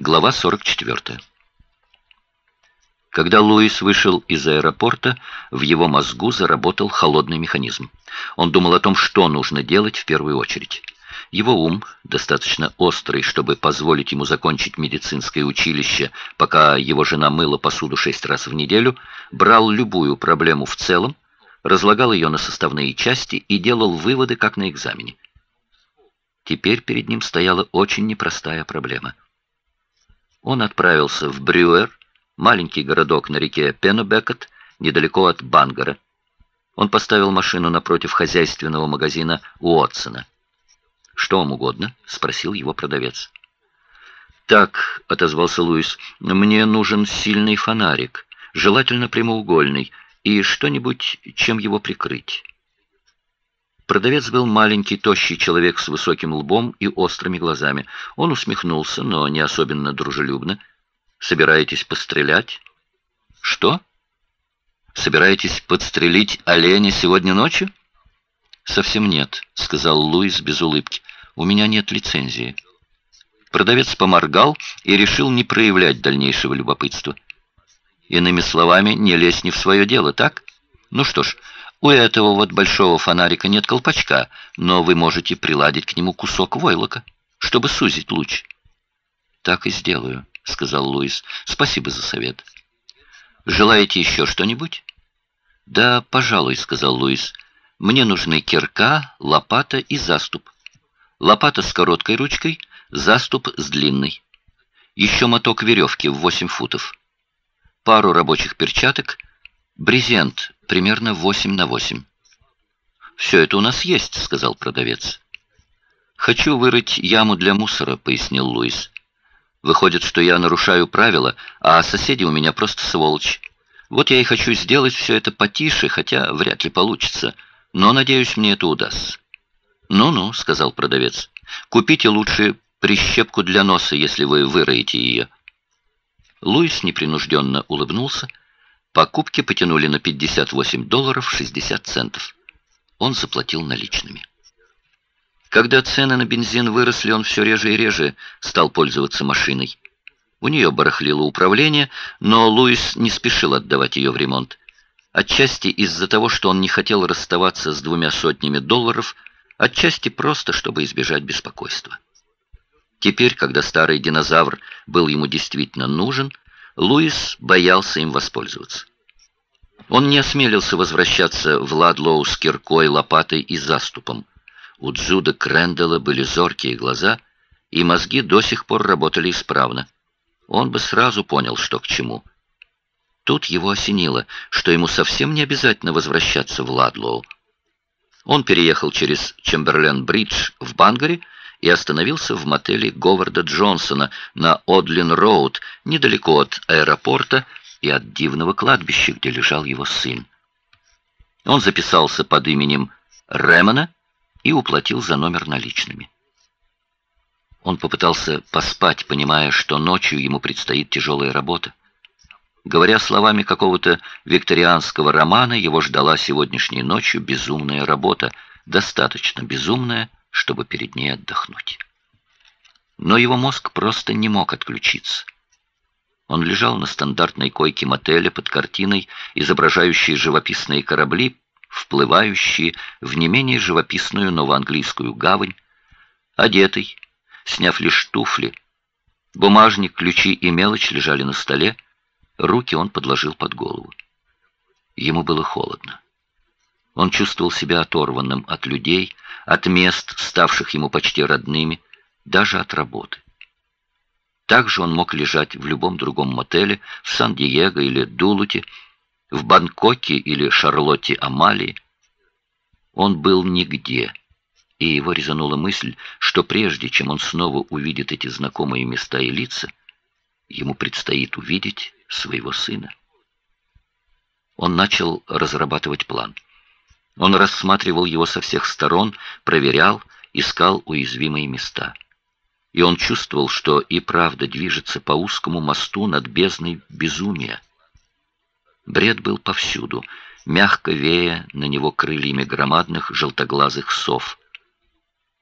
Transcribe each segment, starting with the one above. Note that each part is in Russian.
Глава 44. Когда Луис вышел из аэропорта, в его мозгу заработал холодный механизм. Он думал о том, что нужно делать в первую очередь. Его ум, достаточно острый, чтобы позволить ему закончить медицинское училище, пока его жена мыла посуду шесть раз в неделю, брал любую проблему в целом, разлагал ее на составные части и делал выводы, как на экзамене. Теперь перед ним стояла очень непростая проблема. Он отправился в Брюер, маленький городок на реке Пенобекет, недалеко от Бангара. Он поставил машину напротив хозяйственного магазина Уотсона. «Что вам угодно?» — спросил его продавец. «Так», — отозвался Луис, — «мне нужен сильный фонарик, желательно прямоугольный, и что-нибудь, чем его прикрыть». Продавец был маленький, тощий человек с высоким лбом и острыми глазами. Он усмехнулся, но не особенно дружелюбно. «Собираетесь пострелять?» «Что? Собираетесь подстрелить оленя сегодня ночью?» «Совсем нет», — сказал Луис без улыбки. «У меня нет лицензии». Продавец поморгал и решил не проявлять дальнейшего любопытства. Иными словами, не лезь не в свое дело, так? Ну что ж, у этого вот большого фонарика нет колпачка, но вы можете приладить к нему кусок войлока, чтобы сузить луч. «Так и сделаю», — сказал Луис. «Спасибо за совет». «Желаете еще что-нибудь?» «Да, пожалуй», — сказал Луис. Мне нужны кирка, лопата и заступ. Лопата с короткой ручкой, заступ с длинной. Еще моток веревки в 8 футов. Пару рабочих перчаток, брезент примерно 8 на 8. «Все это у нас есть», — сказал продавец. «Хочу вырыть яму для мусора», — пояснил Луис. «Выходит, что я нарушаю правила, а соседи у меня просто сволочь. Вот я и хочу сделать все это потише, хотя вряд ли получится» но, надеюсь, мне это удастся». «Ну-ну», — сказал продавец, — «купите лучше прищепку для носа, если вы выроете ее». Луис непринужденно улыбнулся. Покупки потянули на 58 долларов 60 центов. Он заплатил наличными. Когда цены на бензин выросли, он все реже и реже стал пользоваться машиной. У нее барахлило управление, но Луис не спешил отдавать ее в ремонт. Отчасти из-за того, что он не хотел расставаться с двумя сотнями долларов, отчасти просто, чтобы избежать беспокойства. Теперь, когда старый динозавр был ему действительно нужен, Луис боялся им воспользоваться. Он не осмелился возвращаться в Ладлоу с киркой, лопатой и заступом. У Джуда Крэндалла были зоркие глаза, и мозги до сих пор работали исправно. Он бы сразу понял, что к чему – Тут его осенило, что ему совсем не обязательно возвращаться в Ладлоу. Он переехал через Чемберлен-Бридж в Бангаре и остановился в мотеле Говарда Джонсона на Одлин-Роуд, недалеко от аэропорта и от дивного кладбища, где лежал его сын. Он записался под именем Ремона и уплатил за номер наличными. Он попытался поспать, понимая, что ночью ему предстоит тяжелая работа. Говоря словами какого-то викторианского романа, его ждала сегодняшней ночью безумная работа, достаточно безумная, чтобы перед ней отдохнуть. Но его мозг просто не мог отключиться. Он лежал на стандартной койке мотеля под картиной, изображающей живописные корабли, вплывающие в не менее живописную новоанглийскую гавань, одетый, сняв лишь туфли. Бумажник, ключи и мелочь лежали на столе, Руки он подложил под голову. Ему было холодно. Он чувствовал себя оторванным от людей, от мест, ставших ему почти родными, даже от работы. Также он мог лежать в любом другом мотеле, в Сан-Диего или Дулуте, в Бангкоке или Шарлотте Амалии. Он был нигде, и его резанула мысль, что прежде чем он снова увидит эти знакомые места и лица, ему предстоит увидеть своего сына. Он начал разрабатывать план. Он рассматривал его со всех сторон, проверял, искал уязвимые места. И он чувствовал, что и правда движется по узкому мосту над бездной безумия. Бред был повсюду, мягко вея на него крыльями громадных желтоглазых сов.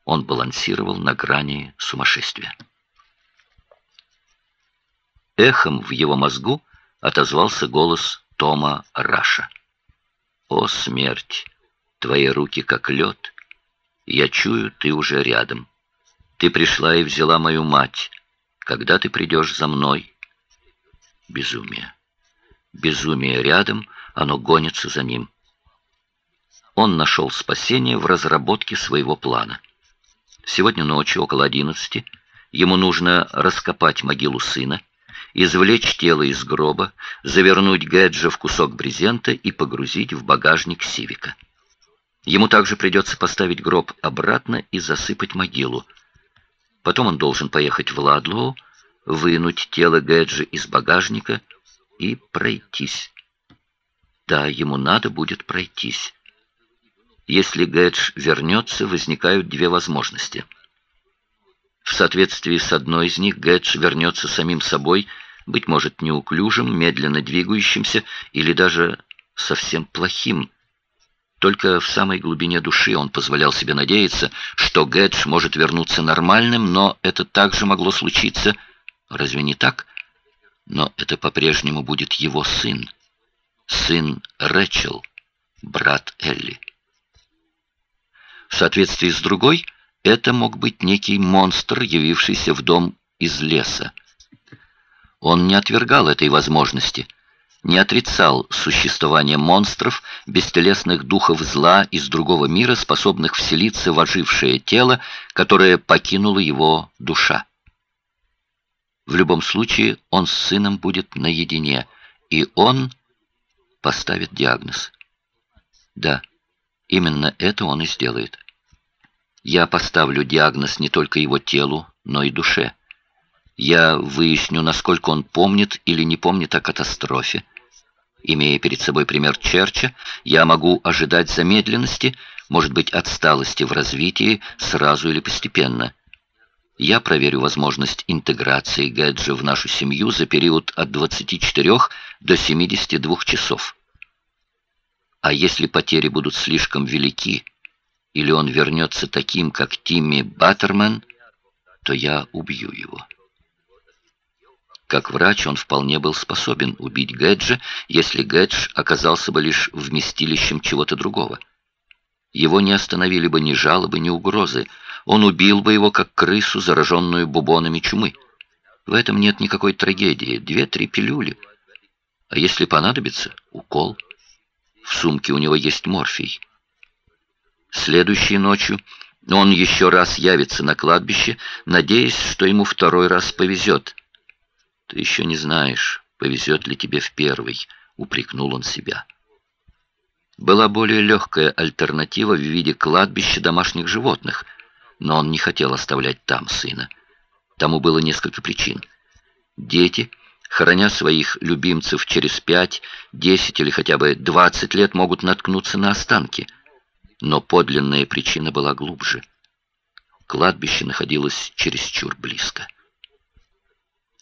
Он балансировал на грани сумасшествия. Эхом в его мозгу отозвался голос Тома Раша. «О, смерть! Твои руки как лед. Я чую, ты уже рядом. Ты пришла и взяла мою мать. Когда ты придешь за мной?» Безумие. Безумие рядом, оно гонится за ним. Он нашел спасение в разработке своего плана. Сегодня ночью, около одиннадцати, ему нужно раскопать могилу сына, извлечь тело из гроба, завернуть Гэджа в кусок брезента и погрузить в багажник Сивика. Ему также придется поставить гроб обратно и засыпать могилу. Потом он должен поехать в Ладлоу, вынуть тело Гэджа из багажника и пройтись. Да, ему надо будет пройтись. Если Гэдж вернется, возникают две возможности. В соответствии с одной из них Гэдж вернется самим собой, быть может, неуклюжим, медленно двигающимся или даже совсем плохим. Только в самой глубине души он позволял себе надеяться, что Гэдж может вернуться нормальным, но это также могло случиться. Разве не так? Но это по-прежнему будет его сын. Сын Рэчел, брат Элли. В соответствии с другой, это мог быть некий монстр, явившийся в дом из леса. Он не отвергал этой возможности, не отрицал существование монстров, бестелесных духов зла из другого мира, способных вселиться в ожившее тело, которое покинула его душа. В любом случае он с сыном будет наедине, и он поставит диагноз. Да, именно это он и сделает. Я поставлю диагноз не только его телу, но и душе. Я выясню, насколько он помнит или не помнит о катастрофе. Имея перед собой пример Черча, я могу ожидать замедленности, может быть, отсталости в развитии сразу или постепенно. Я проверю возможность интеграции Гэджа в нашу семью за период от 24 до 72 часов. А если потери будут слишком велики, или он вернется таким, как Тимми Баттерман, то я убью его. Как врач он вполне был способен убить Гэджа, если Гэдж оказался бы лишь вместилищем чего-то другого. Его не остановили бы ни жалобы, ни угрозы. Он убил бы его, как крысу, зараженную бубонами чумы. В этом нет никакой трагедии. Две-три пилюли. А если понадобится, укол. В сумке у него есть морфий. Следующей ночью он еще раз явится на кладбище, надеясь, что ему второй раз повезет. «Ты еще не знаешь, повезет ли тебе в первый», — упрекнул он себя. Была более легкая альтернатива в виде кладбища домашних животных, но он не хотел оставлять там сына. Тому было несколько причин. Дети, храня своих любимцев через пять, десять или хотя бы двадцать лет, могут наткнуться на останки — но подлинная причина была глубже. Кладбище находилось чересчур близко.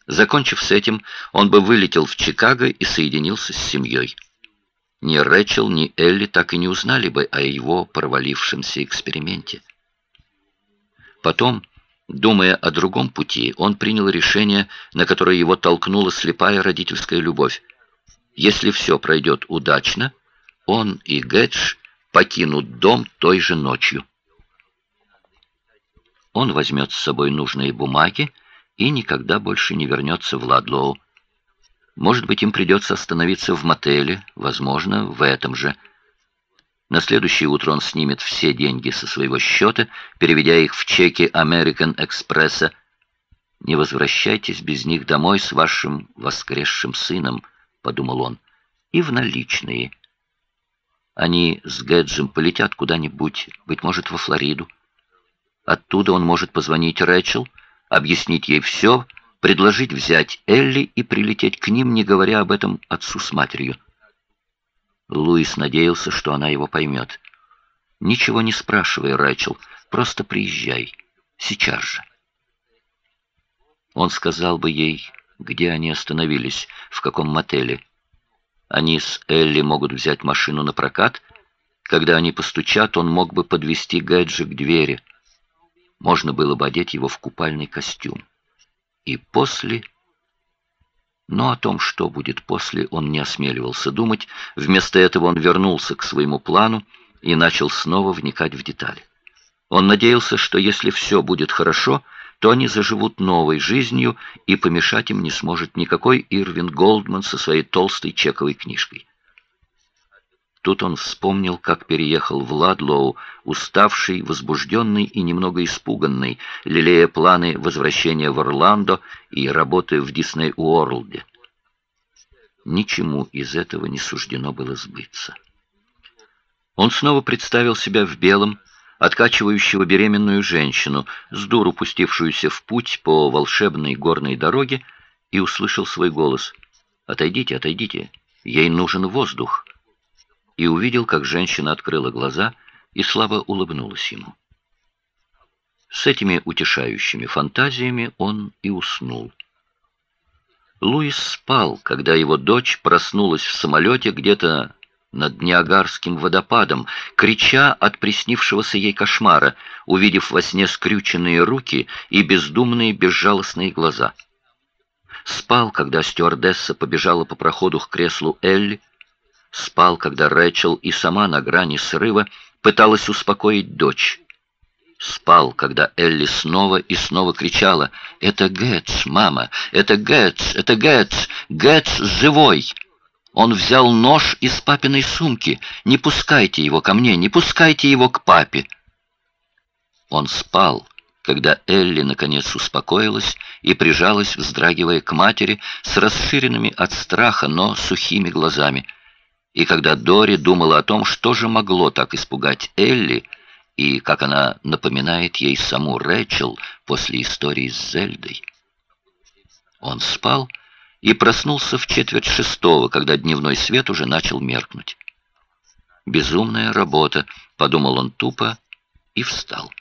Закончив с этим, он бы вылетел в Чикаго и соединился с семьей. Ни Рэчел, ни Элли так и не узнали бы о его провалившемся эксперименте. Потом, думая о другом пути, он принял решение, на которое его толкнула слепая родительская любовь. Если все пройдет удачно, он и Гэдж покинут дом той же ночью. Он возьмет с собой нужные бумаги и никогда больше не вернется в Ладлоу. Может быть, им придется остановиться в мотеле, возможно, в этом же. На следующее утро он снимет все деньги со своего счета, переведя их в чеки American Express. «Не возвращайтесь без них домой с вашим воскресшим сыном», — подумал он, — «и в наличные». Они с Гэджем полетят куда-нибудь, быть может, во Флориду. Оттуда он может позвонить Рэчел, объяснить ей все, предложить взять Элли и прилететь к ним, не говоря об этом отцу с матерью. Луис надеялся, что она его поймет. «Ничего не спрашивай, Рэчел, просто приезжай. Сейчас же». Он сказал бы ей, где они остановились, в каком мотеле. Они с Элли могут взять машину на прокат. Когда они постучат, он мог бы подвести Гэджи к двери. Можно было бы одеть его в купальный костюм. И после... Но о том, что будет после, он не осмеливался думать. Вместо этого он вернулся к своему плану и начал снова вникать в детали. Он надеялся, что если все будет хорошо, то они заживут новой жизнью, и помешать им не сможет никакой Ирвин Голдман со своей толстой чековой книжкой. Тут он вспомнил, как переехал в Ладлоу, уставший, возбужденный и немного испуганный, лелея планы возвращения в Орландо и работы в Дисней Уорлде. Ничему из этого не суждено было сбыться. Он снова представил себя в белом, откачивающего беременную женщину, с дуру пустившуюся в путь по волшебной горной дороге, и услышал свой голос. «Отойдите, отойдите, ей нужен воздух» и увидел, как женщина открыла глаза и слабо улыбнулась ему. С этими утешающими фантазиями он и уснул. Луис спал, когда его дочь проснулась в самолете где-то над Ниагарским водопадом, крича от приснившегося ей кошмара, увидев во сне скрюченные руки и бездумные безжалостные глаза. Спал, когда стюардесса побежала по проходу к креслу Элли, спал, когда Рэчел и сама на грани срыва пыталась успокоить дочь. Спал, когда Элли снова и снова кричала «Это Гэтс, мама! Это Гэтс! Это Гэтс! Гэтс живой!» Он взял нож из папиной сумки. «Не пускайте его ко мне! Не пускайте его к папе!» Он спал, когда Элли наконец успокоилась и прижалась, вздрагивая к матери, с расширенными от страха, но сухими глазами – и когда Дори думала о том, что же могло так испугать Элли, и как она напоминает ей саму Рэчел после истории с Зельдой. Он спал и проснулся в четверть шестого, когда дневной свет уже начал меркнуть. «Безумная работа», — подумал он тупо и встал.